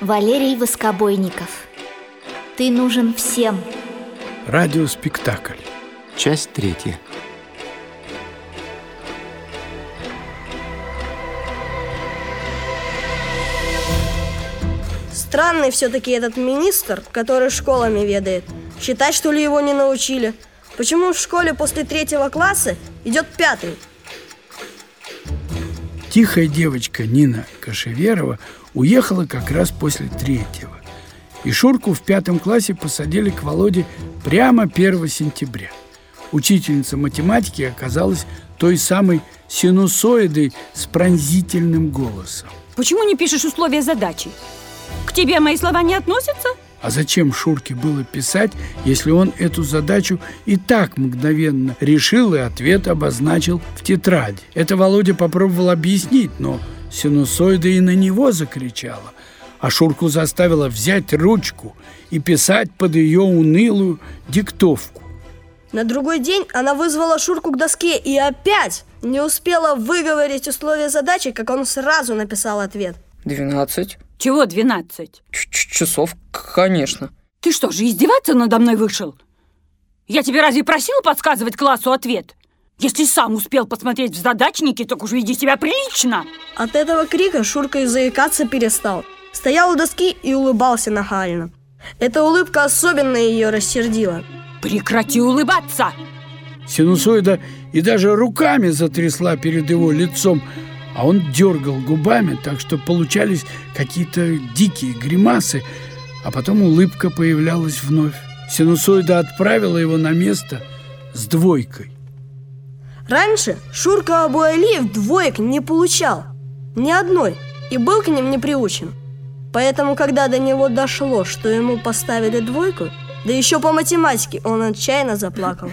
Валерий Воскобойников Ты нужен всем Радиоспектакль Часть третья Странный все-таки этот министр, который школами ведает. Считать, что ли, его не научили? Почему в школе после третьего класса идет пятый? Тихая девочка Нина Кашеверова уехала как раз после третьего. И Шурку в пятом классе посадили к Володе прямо 1 сентября. Учительница математики оказалась той самой синусоидой с пронзительным голосом. Почему не пишешь условия задачи? К тебе мои слова не относятся? А зачем Шурке было писать, если он эту задачу и так мгновенно решил и ответ обозначил в тетради? Это Володя попробовал объяснить, но синусоида и на него закричала. А Шурку заставила взять ручку и писать под ее унылую диктовку. На другой день она вызвала Шурку к доске и опять не успела выговорить условия задачи, как он сразу написал ответ. Двенадцать. Чего 12? часов, конечно. Ты что же, издеваться надо мной вышел? Я тебе разве просила подсказывать классу ответ? Если сам успел посмотреть в задачники, так уж веди себя прилично. От этого крика Шурка и заикаться перестал. Стоял у доски и улыбался нахально. Эта улыбка особенно ее рассердила. Прекрати улыбаться! Синусоида и даже руками затрясла перед его лицом, а он дергал губами, так что получались какие-то дикие гримасы, а потом улыбка появлялась вновь. Синусоида отправила его на место с двойкой. Раньше Шурка Абуалиев двоек не получал. Ни одной. И был к ним не приучен. Поэтому, когда до него дошло, что ему поставили двойку, да еще по математике он отчаянно заплакал.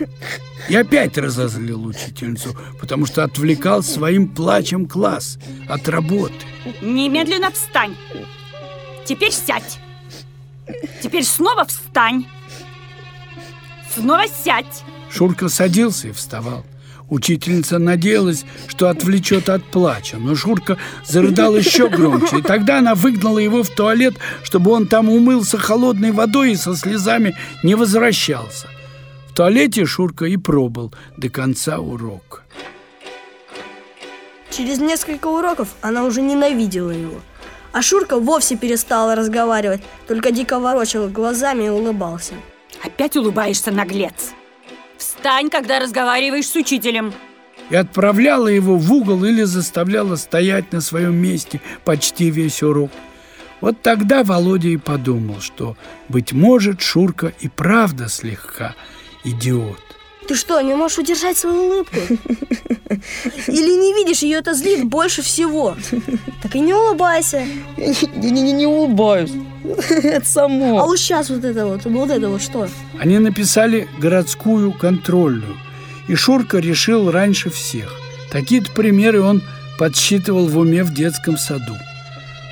И опять разозлил учительницу, потому что отвлекал своим плачем класс от работы. Немедленно встань. Теперь сядь. Теперь снова встань. Снова сядь. Шурка садился и вставал. Учительница надеялась, что отвлечет от плача, но Шурка зарыдал еще громче, и тогда она выгнала его в туалет, чтобы он там умылся холодной водой и со слезами не возвращался. В туалете Шурка и пробыл до конца урока. Через несколько уроков она уже ненавидела его. А Шурка вовсе перестала разговаривать, только дико ворочал глазами и улыбался. Опять улыбаешься, наглец. Встань, когда разговариваешь с учителем. И отправляла его в угол или заставляла стоять на своем месте почти весь урок. Вот тогда Володя и подумал, что, быть может, Шурка и правда слегка идиот. Ты что, не можешь удержать свою улыбку? Или не видишь, ее это злит больше всего? Так и не улыбайся. Не, не, не, не улыбаюсь. Это само. А вот сейчас вот это вот, вот это вот что? Они написали городскую контрольную, и Шурка решил раньше всех. Такие-то примеры он подсчитывал в уме в детском саду.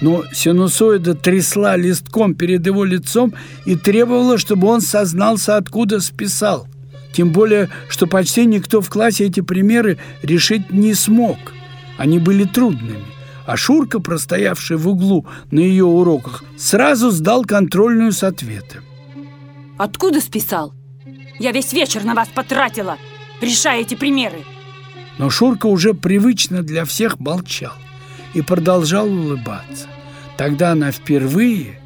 Но синусоида трясла листком перед его лицом и требовала, чтобы он сознался, откуда списал. Тем более, что почти никто в классе эти примеры решить не смог. Они были трудными. А Шурка, простоявший в углу на ее уроках, сразу сдал контрольную с ответом. Откуда списал? Я весь вечер на вас потратила, решая эти примеры. Но Шурка уже привычно для всех молчал и продолжал улыбаться. Тогда она впервые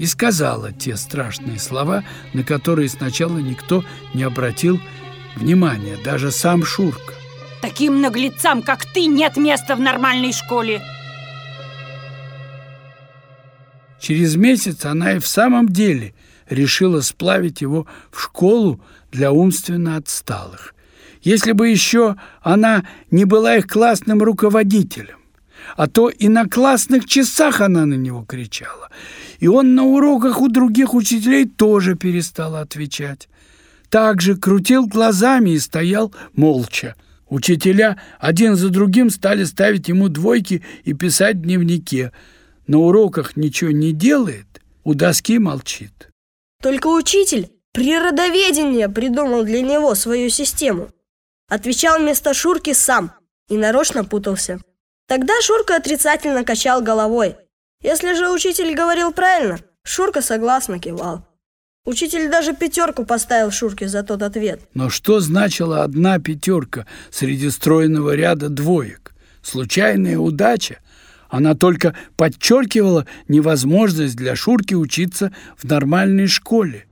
и сказала те страшные слова, на которые сначала никто не обратил внимания, даже сам Шурка. Таким наглецам, как ты, нет места в нормальной школе. Через месяц она и в самом деле решила сплавить его в школу для умственно отсталых. Если бы еще она не была их классным руководителем, а то и на классных часах она на него кричала. И он на уроках у других учителей тоже перестал отвечать. Также крутил глазами и стоял молча. Учителя один за другим стали ставить ему двойки и писать в дневнике. На уроках ничего не делает, у доски молчит. Только учитель природоведения придумал для него свою систему. Отвечал вместо Шурки сам и нарочно путался. Тогда Шурка отрицательно качал головой. Если же учитель говорил правильно, Шурка согласно кивал. Учитель даже пятерку поставил Шурке за тот ответ. Но что значила одна пятерка среди стройного ряда двоек? Случайная удача? Она только подчеркивала невозможность для Шурки учиться в нормальной школе.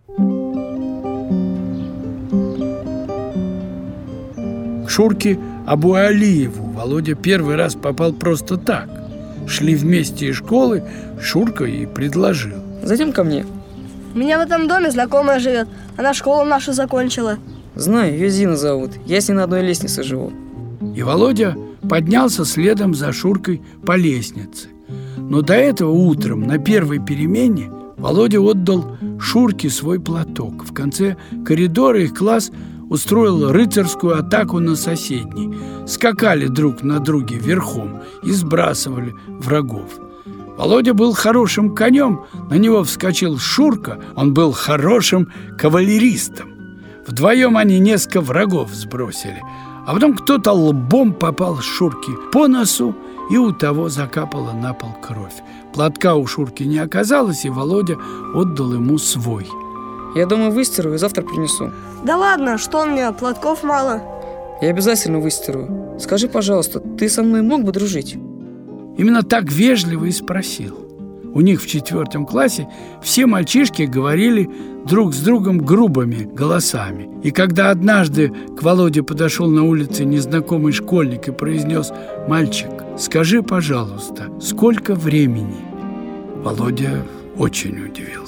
К Шурке Абуалиеву Володя первый раз попал просто так. Шли вместе из школы, Шурка и предложил. Зайдем ко мне. У меня в этом доме знакомая живет. Она школу нашу закончила. Знаю, ее Зина зовут. Я с ней на одной лестнице живу. И Володя поднялся следом за Шуркой по лестнице. Но до этого утром на первой перемене Володя отдал Шурке свой платок. В конце коридора их класс устроил рыцарскую атаку на соседний. Скакали друг на друге верхом и сбрасывали врагов. Володя был хорошим конем, на него вскочил Шурка, он был хорошим кавалеристом. Вдвоем они несколько врагов сбросили, а потом кто-то лбом попал Шурке по носу, и у того закапала на пол кровь. Платка у Шурки не оказалось, и Володя отдал ему свой. Я думаю, выстираю и завтра принесу. Да ладно, что у меня, платков мало. Я обязательно выстираю. Скажи, пожалуйста, ты со мной мог бы дружить? Именно так вежливо и спросил. У них в четвертом классе все мальчишки говорили друг с другом грубыми голосами. И когда однажды к Володе подошел на улице незнакомый школьник и произнес «Мальчик, скажи, пожалуйста, сколько времени?» Володя очень удивился.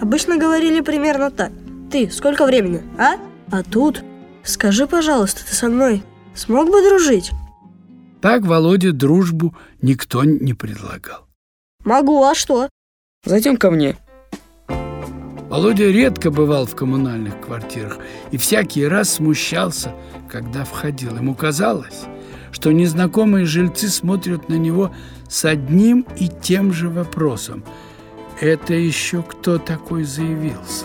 Обычно говорили примерно так. Ты, сколько времени, а? А тут, скажи, пожалуйста, ты со мной смог бы дружить? Так Володе дружбу никто не предлагал. Могу, а что? Зайдем ко мне. Володя редко бывал в коммунальных квартирах и всякий раз смущался, когда входил. Ему казалось, что незнакомые жильцы смотрят на него с одним и тем же вопросом. Это еще кто такой заявился?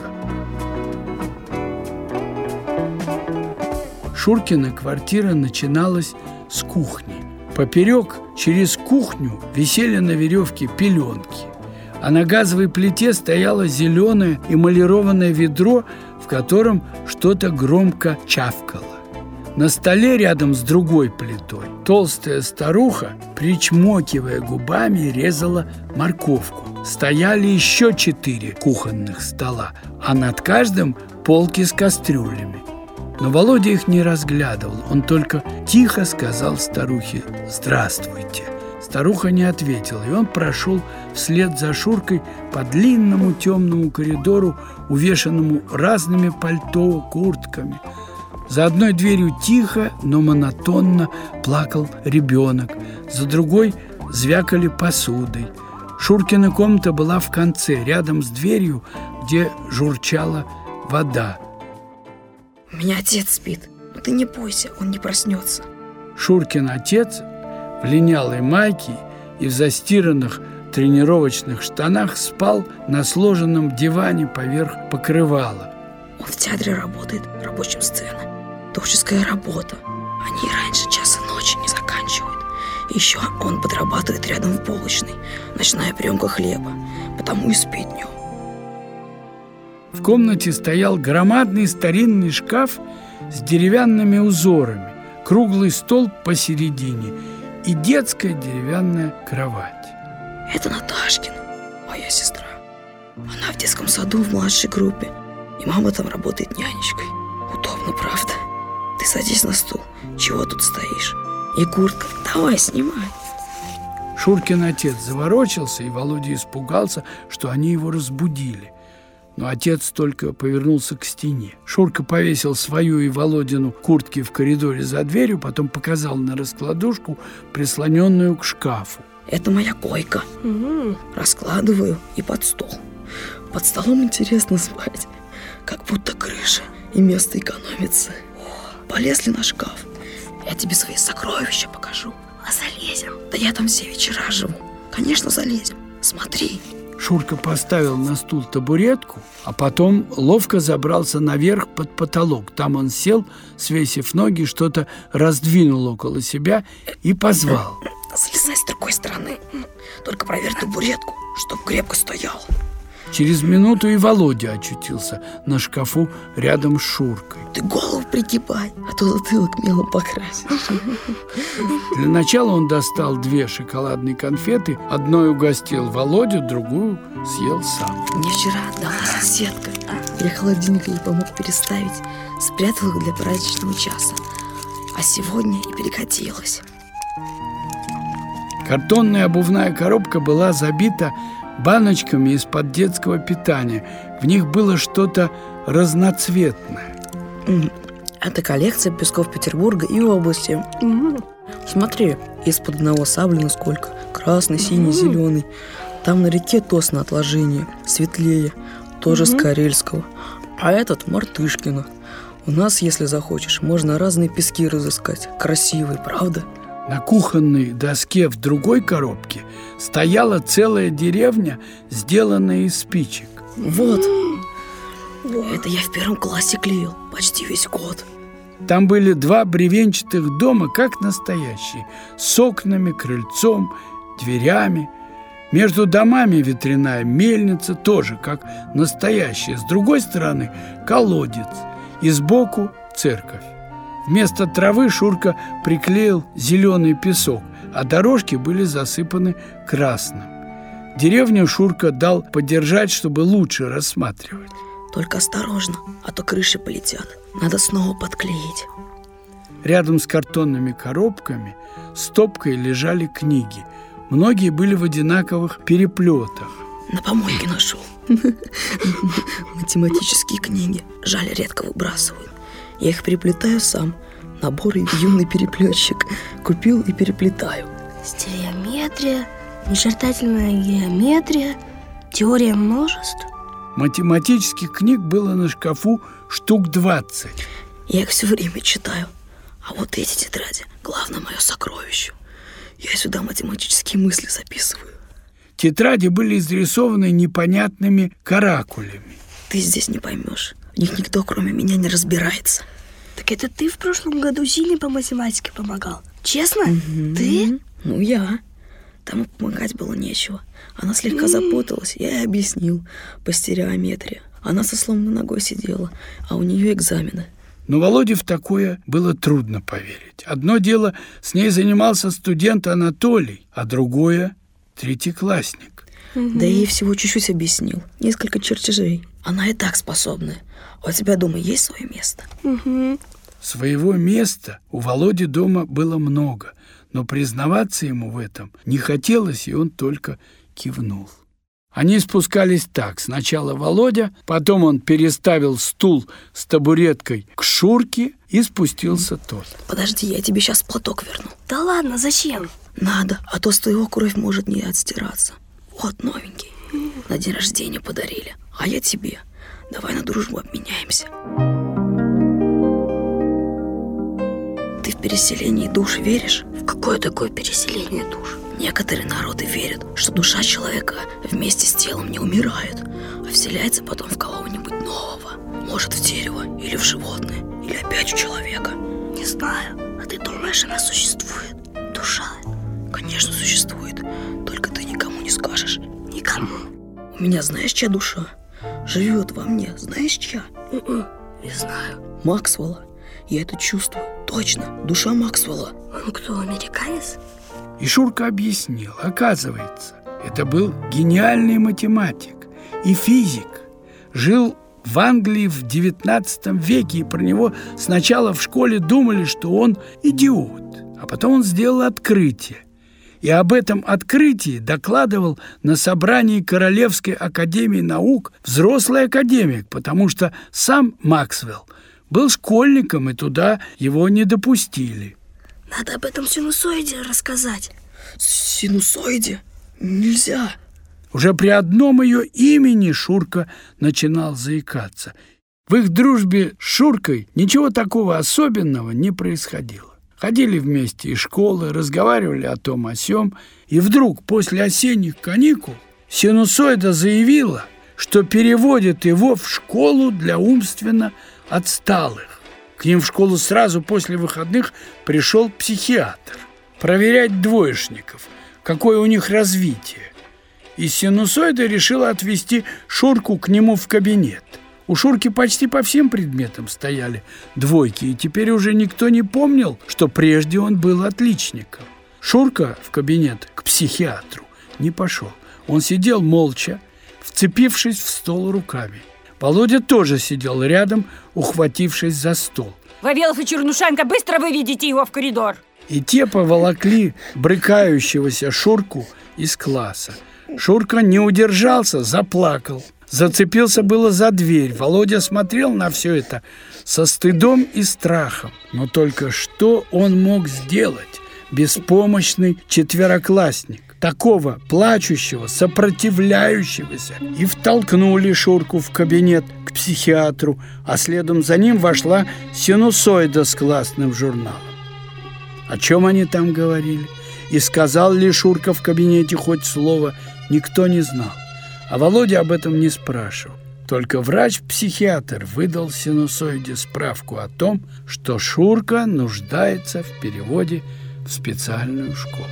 Шуркина квартира начиналась с кухни. Поперек через кухню висели на веревке пеленки, а на газовой плите стояло зеленое эмалированное ведро, в котором что-то громко чавкало. На столе рядом с другой плитой толстая старуха, причмокивая губами, резала морковку. Стояли еще четыре кухонных стола, а над каждым полки с кастрюлями. Но Володя их не разглядывал, он только тихо сказал старухе «Здравствуйте». Старуха не ответила, и он прошел вслед за Шуркой по длинному темному коридору, увешанному разными пальто, куртками. За одной дверью тихо, но монотонно плакал ребенок, за другой звякали посудой. Шуркина комната была в конце, рядом с дверью, где журчала вода – у меня отец спит. Но ты не бойся, он не проснется. Шуркин отец в линялой майке и в застиранных тренировочных штанах спал на сложенном диване поверх покрывала. Он в театре работает, рабочим сцена. Творческая работа. Они раньше часа ночи не заканчивают. Еще он подрабатывает рядом в булочной. Ночная приемка хлеба. Потому и спит днем. В комнате стоял громадный старинный шкаф с деревянными узорами, круглый стол посередине и детская деревянная кровать. Это Наташкина, моя сестра. Она в детском саду в младшей группе, и мама там работает нянечкой. Удобно, правда? Ты садись на стул. Чего тут стоишь? И куртка. Давай, снимай. Шуркин отец заворочился, и Володя испугался, что они его разбудили – но отец только повернулся к стене. Шурка повесил свою и Володину куртки в коридоре за дверью, потом показал на раскладушку, прислоненную к шкафу. Это моя койка. Угу. Раскладываю и под стол. Под столом интересно спать. Как будто крыша и место экономится. Полезли на шкаф. Я тебе свои сокровища покажу. А залезем. Да я там все вечера живу. Конечно, залезем. Смотри. Шурка поставил на стул табуретку, а потом ловко забрался наверх под потолок. Там он сел, свесив ноги, что-то раздвинул около себя и позвал. Слезай с другой стороны. Только проверь табуретку, чтоб крепко стоял. Через минуту и Володя очутился на шкафу рядом с Шуркой. Ты голову пригибай, а то затылок мелом покрасишь. Для начала он достал две шоколадные конфеты, одной угостил Володю, другую съел сам. Мне вчера отдала соседка. Я холодильник ей помог переставить, спрятал их для праздничного часа. А сегодня и перекатилась. Картонная обувная коробка была забита баночками из-под детского питания. В них было что-то разноцветное. М, Это коллекция песков Петербурга и области. Смотри, из-под одного саблина сколько. Красный, синий, зеленый. Там на реке тост на отложение, светлее, тоже с Карельского. А этот Мартышкина. У нас, если захочешь, можно разные пески разыскать. Красивые, правда? На кухонной доске в другой коробке стояла целая деревня, сделанная из спичек. Вот. Это я в первом классе клеил. Почти весь год. Там были два бревенчатых дома, как настоящие, с окнами, крыльцом, дверями. Между домами ветряная мельница, тоже как настоящая. С другой стороны колодец, и сбоку церковь. Вместо травы Шурка приклеил зеленый песок, а дорожки были засыпаны красным. Деревню Шурка дал подержать, чтобы лучше рассматривать. Только осторожно, а то крыши полетят. Надо снова подклеить. Рядом с картонными коробками стопкой лежали книги. Многие были в одинаковых переплетах. На помойке нашел. Математические книги. Жаль, редко выбрасывают. Я их переплетаю сам. Наборы юный переплетчик. Купил и переплетаю. Стереометрия, начертательная геометрия, теория множеств. Математических книг было на шкафу штук 20. Я их все время читаю. А вот эти тетради – главное мое сокровище. Я сюда математические мысли записываю. Тетради были изрисованы непонятными каракулями. Ты здесь не поймешь. В них никто, кроме меня, не разбирается. Так это ты в прошлом году Зине по математике помогал? Честно? Ты? Ну, я. Тому помогать было нечего. Она слегка запуталась, я ей объяснил по стереометрии. Она со сломанной ногой сидела, а у нее экзамены. Но Володе в такое было трудно поверить. Одно дело, с ней занимался студент Анатолий, а другое – третьеклассник. Да я ей всего чуть-чуть объяснил. Несколько чертежей. Она и так способная. А у тебя дома есть свое место? Своего места у Володи дома было много, но признаваться ему в этом не хотелось, и он только кивнул. Они спускались так. Сначала Володя, потом он переставил стул с табуреткой к Шурке и спустился тот. Подожди, я тебе сейчас платок верну. Да ладно, зачем? Надо, а то с твоего кровь может не отстираться. Вот новенький. На день рождения подарили. А я тебе. Давай на дружбу обменяемся. Ты в переселение душ веришь? В какое такое переселение душ? Некоторые народы верят, что душа человека вместе с телом не умирает, а вселяется потом в кого-нибудь нового. Может, в дерево или в животное, или опять в человека. Не знаю. А ты думаешь, она существует? Душа? Конечно, существует. Только ты никому не скажешь. Никому. У меня знаешь, чья душа? Живет во мне. Знаешь, чья? М-м, Не знаю. Максвелла. Я это чувствую. Точно. Душа Максвелла. Он кто, американец? И Шурка объяснил. Оказывается, это был гениальный математик и физик. Жил в Англии в XIX веке, и про него сначала в школе думали, что он идиот. А потом он сделал открытие. И об этом открытии докладывал на собрании Королевской академии наук взрослый академик, потому что сам Максвелл был школьником, и туда его не допустили. Надо об этом синусоиде рассказать. Синусоиде? Нельзя. Уже при одном ее имени Шурка начинал заикаться. В их дружбе с Шуркой ничего такого особенного не происходило. Ходили вместе из школы, разговаривали о том о сём, и вдруг после осенних каникул синусоида заявила, что переводит его в школу для умственно отсталых. К ним в школу сразу после выходных пришел психиатр проверять двоечников. какое у них развитие. И синусоида решила отвести Шурку к нему в кабинет. У Шурки почти по всем предметам стояли двойки, и теперь уже никто не помнил, что прежде он был отличником. Шурка в кабинет к психиатру не пошел. Он сидел молча, вцепившись в стол руками. Володя тоже сидел рядом, ухватившись за стол. Вавилов и Чернушенко, быстро выведите его в коридор. И те поволокли брыкающегося Шурку из класса. Шурка не удержался, заплакал. Зацепился было за дверь. Володя смотрел на все это со стыдом и страхом. Но только что он мог сделать? Беспомощный четвероклассник такого плачущего, сопротивляющегося, и втолкнули Шурку в кабинет к психиатру, а следом за ним вошла синусоида с классным журналом. О чем они там говорили? И сказал ли Шурка в кабинете хоть слово, никто не знал. А Володя об этом не спрашивал. Только врач-психиатр выдал синусоиде справку о том, что Шурка нуждается в переводе в специальную школу.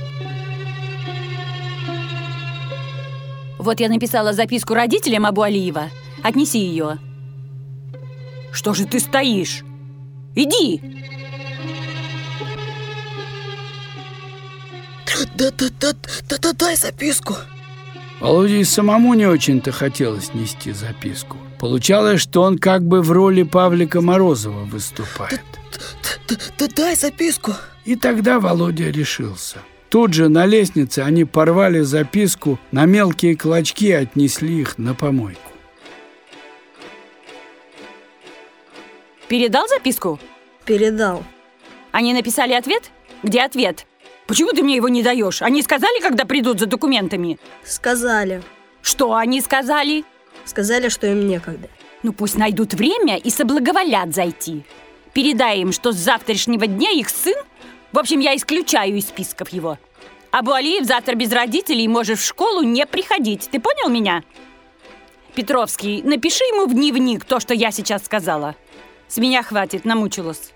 Вот я написала записку родителям Абу Алиева. Отнеси ее. Что же ты стоишь? Иди! Да-да-да, дай записку. Володе и самому не очень-то хотелось нести записку. Получалось, что он как бы в роли Павлика Морозова выступает. Да дай записку. И тогда Володя решился. Тут же на лестнице они порвали записку на мелкие клочки и отнесли их на помойку. Передал записку? Передал. Они написали ответ? Где ответ? Почему ты мне его не даешь? Они сказали, когда придут за документами? Сказали. Что они сказали? Сказали, что им некогда. Ну пусть найдут время и соблаговолят зайти. Передай им, что с завтрашнего дня их сын в общем, я исключаю из списков его. Абу Алиев завтра без родителей может в школу не приходить. Ты понял меня? Петровский, напиши ему в дневник то, что я сейчас сказала. С меня хватит, намучилась.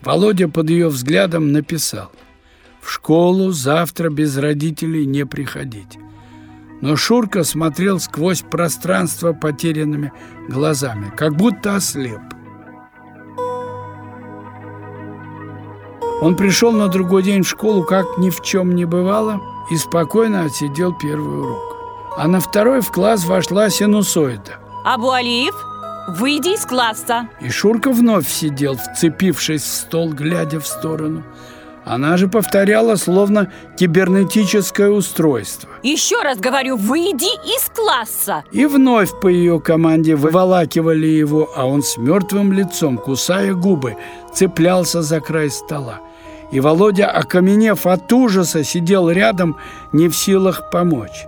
Володя под ее взглядом написал. В школу завтра без родителей не приходить. Но Шурка смотрел сквозь пространство потерянными глазами, как будто ослеп. Он пришел на другой день в школу, как ни в чем не бывало, и спокойно отсидел первый урок. А на второй в класс вошла синусоида. Абу Алиев, выйди из класса. И Шурка вновь сидел, вцепившись в стол, глядя в сторону. Она же повторяла, словно кибернетическое устройство. Еще раз говорю, выйди из класса. И вновь по ее команде выволакивали его, а он с мертвым лицом, кусая губы, цеплялся за край стола и Володя, окаменев от ужаса, сидел рядом, не в силах помочь.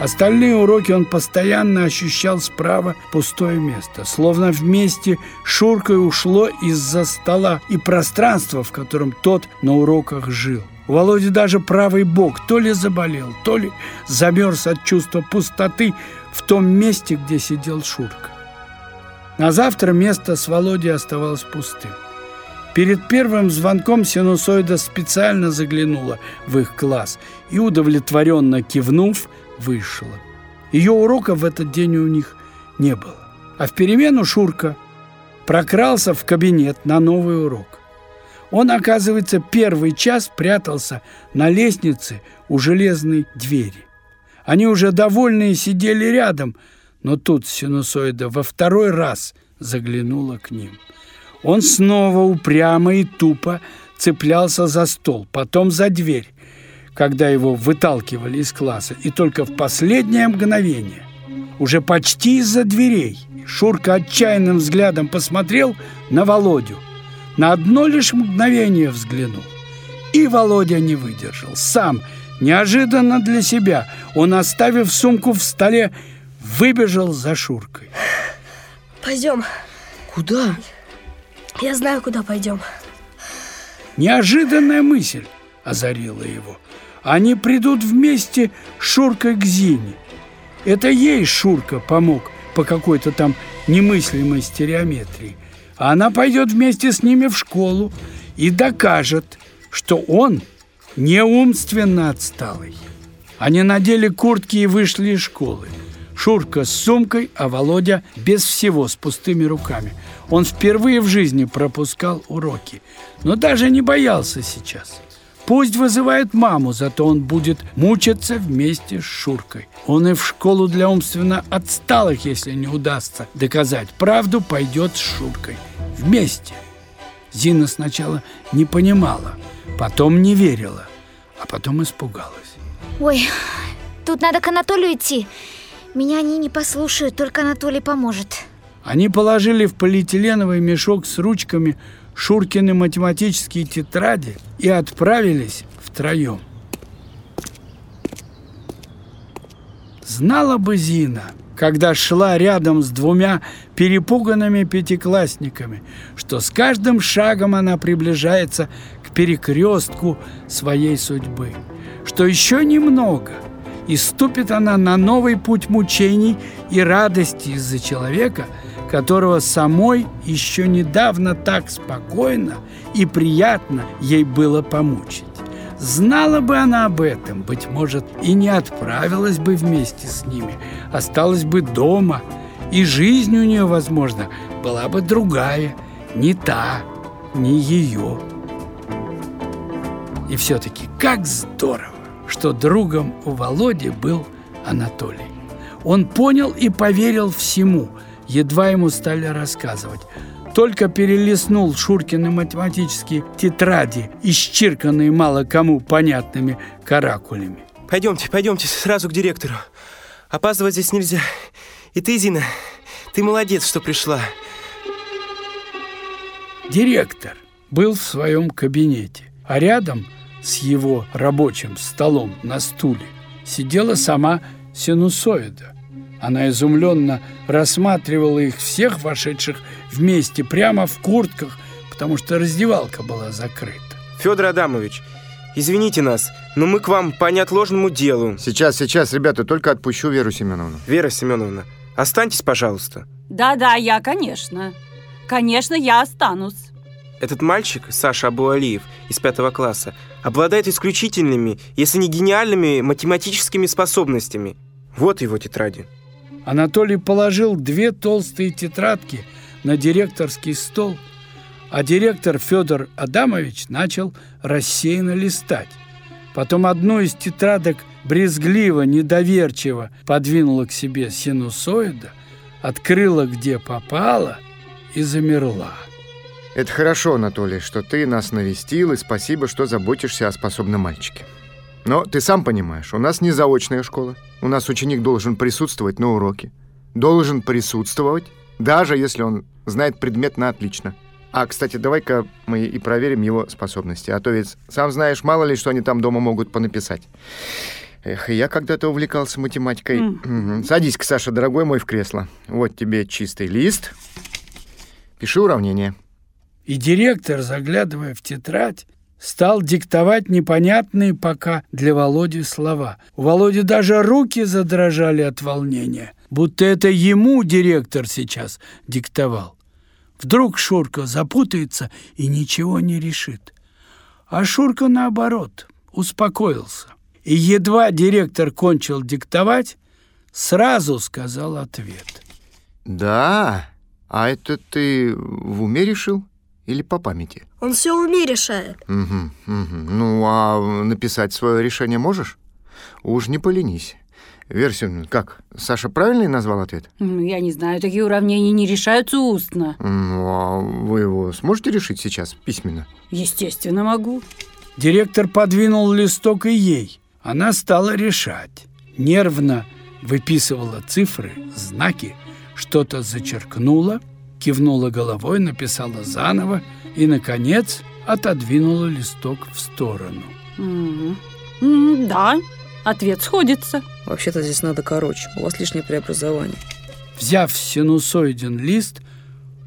Остальные уроки он постоянно ощущал справа пустое место, словно вместе Шуркой ушло из-за стола и пространство, в котором тот на уроках жил. У Володи даже правый бок то ли заболел, то ли замерз от чувства пустоты в том месте, где сидел Шурка. На завтра место с Володей оставалось пустым. Перед первым звонком синусоида специально заглянула в их класс и, удовлетворенно кивнув, вышла. Ее урока в этот день у них не было. А в перемену Шурка прокрался в кабинет на новый урок. Он, оказывается, первый час прятался на лестнице у железной двери. Они уже довольные сидели рядом – но тут синусоида во второй раз заглянула к ним. Он снова упрямо и тупо цеплялся за стол, потом за дверь, когда его выталкивали из класса, и только в последнее мгновение, уже почти из-за дверей, Шурка отчаянным взглядом посмотрел на Володю. На одно лишь мгновение взглянул. И Володя не выдержал. Сам, неожиданно для себя, он, оставив сумку в столе, выбежал за Шуркой. Пойдем. Куда? Я знаю, куда пойдем. Неожиданная мысль озарила его. Они придут вместе с Шуркой к Зине. Это ей Шурка помог по какой-то там немыслимой стереометрии. А она пойдет вместе с ними в школу и докажет, что он не умственно отсталый. Они надели куртки и вышли из школы. Шурка с сумкой, а Володя без всего, с пустыми руками. Он впервые в жизни пропускал уроки, но даже не боялся сейчас. Пусть вызывает маму, зато он будет мучиться вместе с Шуркой. Он и в школу для умственно отсталых, если не удастся доказать правду, пойдет с Шуркой. Вместе. Зина сначала не понимала, потом не верила, а потом испугалась. Ой, тут надо к Анатолию идти. Меня они не послушают, только Анатолий поможет. Они положили в полиэтиленовый мешок с ручками Шуркины математические тетради и отправились втроем. Знала бы Зина, когда шла рядом с двумя перепуганными пятиклассниками, что с каждым шагом она приближается к перекрестку своей судьбы, что еще немного, и ступит она на новый путь мучений и радости из-за человека – которого самой еще недавно так спокойно и приятно ей было помучить. Знала бы она об этом, быть может, и не отправилась бы вместе с ними, осталась бы дома, и жизнь у нее, возможно, была бы другая, не та, не ее. И все-таки как здорово, что другом у Володи был Анатолий. Он понял и поверил всему – едва ему стали рассказывать. Только перелистнул Шуркины математические тетради, исчирканные мало кому понятными каракулями. Пойдемте, пойдемте сразу к директору. Опаздывать здесь нельзя. И ты, Зина, ты молодец, что пришла. Директор был в своем кабинете, а рядом с его рабочим столом на стуле сидела сама синусоида – она изумленно рассматривала их всех, вошедших вместе, прямо в куртках, потому что раздевалка была закрыта. Федор Адамович, извините нас, но мы к вам по неотложному делу. Сейчас, сейчас, ребята, только отпущу Веру Семеновну. Вера Семеновна, останьтесь, пожалуйста. Да-да, я, конечно. Конечно, я останусь. Этот мальчик, Саша Абуалиев, из пятого класса, обладает исключительными, если не гениальными, математическими способностями. Вот его тетради. Анатолий положил две толстые тетрадки на директорский стол, а директор Федор Адамович начал рассеянно листать. Потом одну из тетрадок брезгливо, недоверчиво подвинула к себе синусоида, открыла где попало и замерла. Это хорошо, Анатолий, что ты нас навестил, и спасибо, что заботишься о способном мальчике. Но ты сам понимаешь, у нас не заочная школа. У нас ученик должен присутствовать на уроке. Должен присутствовать, даже если он знает предмет на отлично. А, кстати, давай-ка мы и проверим его способности. А то ведь, сам знаешь, мало ли, что они там дома могут понаписать. Эх, я когда-то увлекался математикой. Mm. Садись-ка, Саша, дорогой мой, в кресло. Вот тебе чистый лист. Пиши уравнение. И директор, заглядывая в тетрадь, стал диктовать непонятные пока для Володи слова. У Володи даже руки задрожали от волнения, будто это ему директор сейчас диктовал. Вдруг Шурка запутается и ничего не решит. А Шурка, наоборот, успокоился. И едва директор кончил диктовать, сразу сказал ответ. «Да? А это ты в уме решил?» Или по памяти? Он все в уме решает. Угу, угу. Ну, а написать свое решение можешь? Уж не поленись. Версию, как? Саша правильный назвал ответ? Ну, я не знаю, такие уравнения не решаются устно. Ну, а вы его сможете решить сейчас письменно? Естественно, могу. Директор подвинул листок и ей. Она стала решать. Нервно выписывала цифры, знаки, что-то зачеркнула, кивнула головой, написала заново и, наконец, отодвинула листок в сторону. Угу. Да, ответ сходится. Вообще-то здесь надо короче, у вас лишнее преобразование. Взяв синусоиден лист,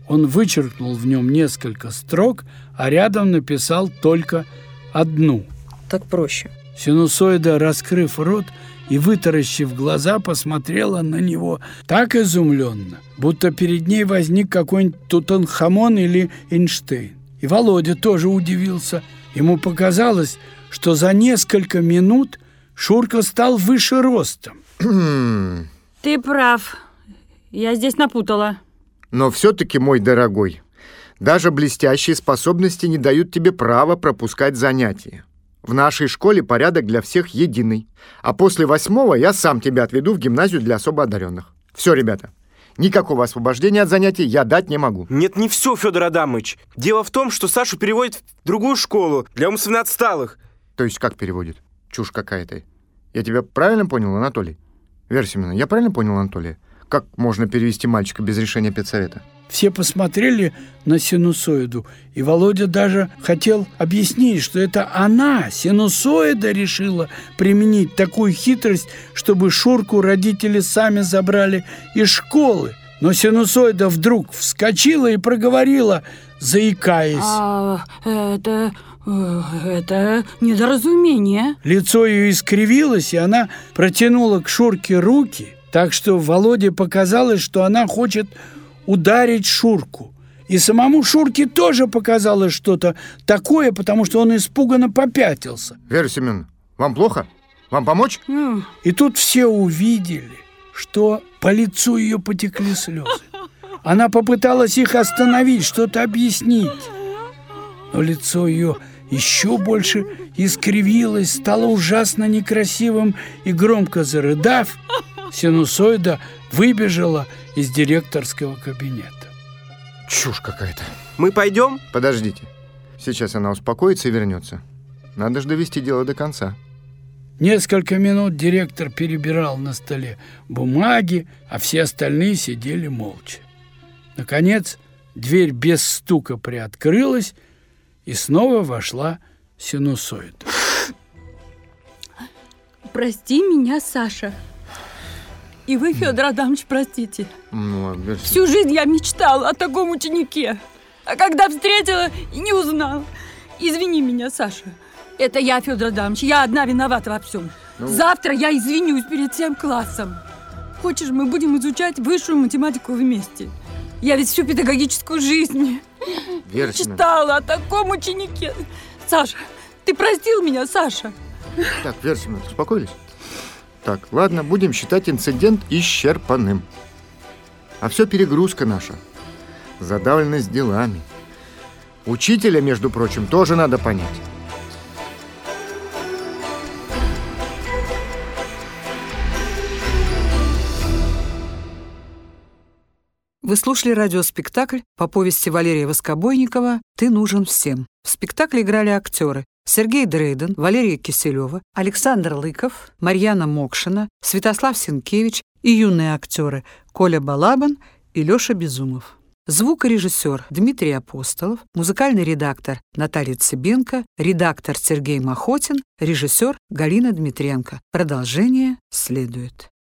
он вычеркнул в нем несколько строк, а рядом написал только одну. Так проще. Синусоида, раскрыв рот и вытаращив глаза, посмотрела на него так изумленно, будто перед ней возник какой-нибудь Тутанхамон или Эйнштейн. И Володя тоже удивился. Ему показалось, что за несколько минут Шурка стал выше ростом. Ты прав. Я здесь напутала. Но все-таки, мой дорогой, даже блестящие способности не дают тебе права пропускать занятия. В нашей школе порядок для всех единый. А после восьмого я сам тебя отведу в гимназию для особо одаренных. Все, ребята, никакого освобождения от занятий я дать не могу. Нет, не все, Федор Адамович. Дело в том, что Сашу переводят в другую школу для умственно отсталых. То есть как переводит? Чушь какая-то. Я тебя правильно понял, Анатолий? Вера Семеновна, я правильно понял, Анатолия? Как можно перевести мальчика без решения педсовета? Все посмотрели на синусоиду, и Володя даже хотел объяснить, что это она, синусоида, решила применить такую хитрость, чтобы Шурку родители сами забрали из школы. Но синусоида вдруг вскочила и проговорила, заикаясь. А, это... это недоразумение. Лицо ее искривилось, и она протянула к Шурке руки, так что Володе показалось, что она хочет ударить Шурку. И самому Шурке тоже показалось что-то такое, потому что он испуганно попятился. Вера Семеновна, вам плохо? Вам помочь? М, И тут все увидели, что по лицу ее потекли слезы. Она попыталась их остановить, что-то объяснить. Но лицо ее еще больше искривилось, стало ужасно некрасивым, и громко зарыдав, синусоида выбежала из директорского кабинета. Чушь какая-то. Мы пойдем? Подождите. Сейчас она успокоится и вернется. Надо же довести дело до конца. Несколько минут директор перебирал на столе бумаги, а все остальные сидели молча. Наконец, дверь без стука приоткрылась, и снова вошла синусоида. Прости меня, Саша. И вы, Федор Адамович, простите. Ну, Вера Всю жизнь я мечтала о таком ученике. А когда встретила и не узнала. Извини меня, Саша. Это я, Федор Адамович, я одна виновата во всем. Завтра я извинюсь перед всем классом. Хочешь, мы будем изучать высшую математику вместе? Я ведь всю педагогическую жизнь Семеновна. мечтала о таком ученике. Саша, ты простил меня, Саша? Так, Семеновна, успокоились? Так, ладно, будем считать инцидент исчерпанным. А все перегрузка наша. Задавленность делами. Учителя, между прочим, тоже надо понять. Вы слушали радиоспектакль по повести Валерия Воскобойникова «Ты нужен всем». В спектакле играли актеры Сергей Дрейден, Валерия Киселева, Александр Лыков, Марьяна Мокшина, Святослав Сенкевич и юные актеры Коля Балабан и Лёша Безумов. Звукорежиссер Дмитрий Апостолов, музыкальный редактор Наталья Цыбенко, редактор Сергей Махотин, режиссер Галина Дмитренко. Продолжение следует.